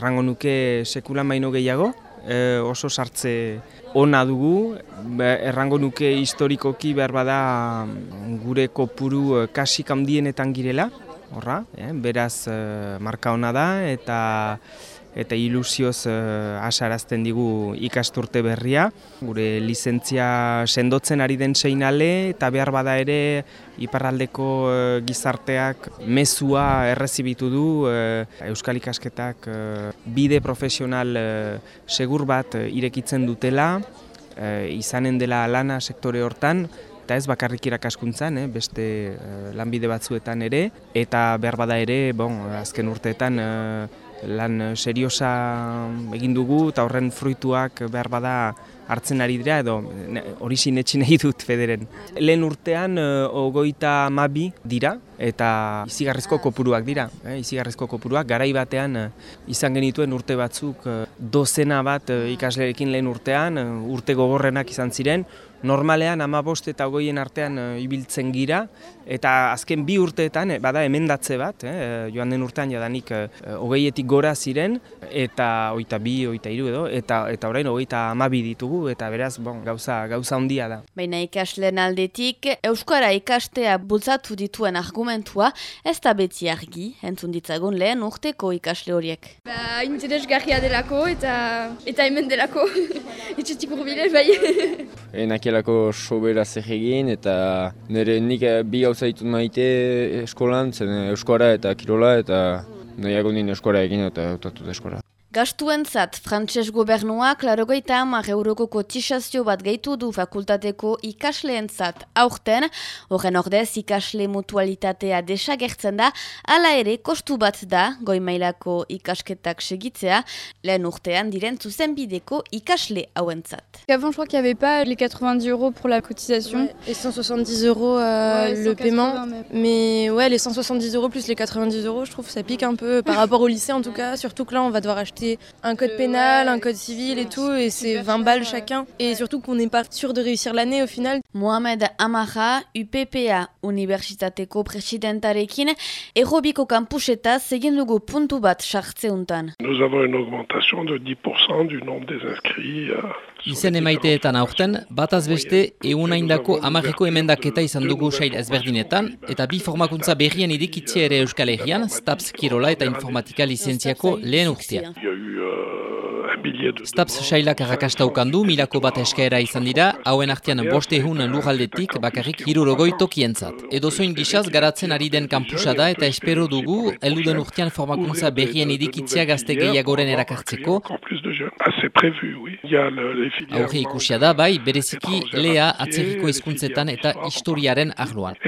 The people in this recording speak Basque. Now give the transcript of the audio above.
errango nuke sekulan baino gehiago, e, oso sartze ona dugu, errango nuke historikoki behar bada gure kopuru kasik handienetan girela, horra, eh? beraz eh, marka ona da eta eta ilusioz uh, asarazten digu ikasturte berria. Gure lizentzia sendotzen ari den seinale eta behar bada ere iparraldeko gizarteak mezua errezibitu du Euskal ikasketak bide profesional segur bat irekitzen dutela, izanen dela lana sektore hortan, eta ez bakarrik irakaskuntzan, eh, beste uh, lanbide batzuetan ere, eta behar bada ere, bon, azken urteetan uh, lan seriosa egin dugu, eta horren fruituak behar bada hartzen ari dira, edo hori sinetxin nahi dut federen. Lehen urtean, uh, ogoita mabi dira, eta izigarrizko kopuruak dira. Eh, izigarrizko kopuruak, garai batean uh, izan genituen urte batzuk dozena bat ikasleekin lehen urtean, urte gogorrenak izan ziren, normalean ama bost eta hogeien artean eh, ibiltzen gira, eta azken bi urteetan, eh, bada emendatze bat, eh, joan den urtean jadanik hogeietik gora ziren, eta oita bi, oita iru edo, eta eta orain hogeita amabi ditugu, eta beraz, bon, gauza, gauza ondia da. Baina ikasleen aldetik, Euskara ikastea bultzatu dituen argumentua, ez da beti argi, entzun ditzagun lehen urteko ikasle horiek. Ba, interes delako, eta, eta hemen delako, itxetik urbile, bai. nakielako sobera zer egin eta nire nik eh, bi gauza ditut maite eskolan, zen euskara eta kirola eta nahiago nien euskara egin eta eutatut euskara. Gastuentzat, frantses gobernuak larogeita hamar euroko kotizazio bat gehitu du fakultateko ikasleentzat aurten, horren ordez ikasle mutualitatea desagertzen da, hala ere kostu bat da goimailako ikasketak segitzea, lehen urtean diren zuzen bideko ikasle hauentzat. Avant, je crois qu'il n'y avait pas les 90 euros pour la cotisation. Ouais, et 170 euros euh, ouais, le paiement. Mais... mais ouais, les 170 euros plus les 90 euros, je trouve ça pique un peu par rapport au lycée en tout cas, surtout que là on va devoir acheter un code pénal, un code civil et tout, et c'est 20 balles chacun. Et surtout qu'on n'est pas sûr de réussir l'année au final. Mohamed Amara, UPPA, Universitateko presidentarekin, errobiko kampusetaz egin dugu puntu bat sartzeuntan. Nous avons une augmentation de 10% du nombre des inscrits. Euh, Izen emaiteetan aurten, bataz beste, egun haindako amarriko emendaketa izan dugu sail ezberdinetan, eta bi formakuntza berrien idikitzea ere Euskal Herrian, STAPS Kirola eta Informatika Lizentziako lehen urtea. Staps sailak arrakasta ukandu, milako bat eskaera izan dira, hauen artean boste egun lujaldetik bakarrik hirurogoi tokientzat. Edo zoin gizaz garatzen ari den kampusa da eta espero dugu, eluden urtean formakuntza berrien idikitzea gazte gehiagoren erakartzeko. Aurre ikusia da, bai, bereziki lea atzerriko hizkuntzetan eta historiaren arloan.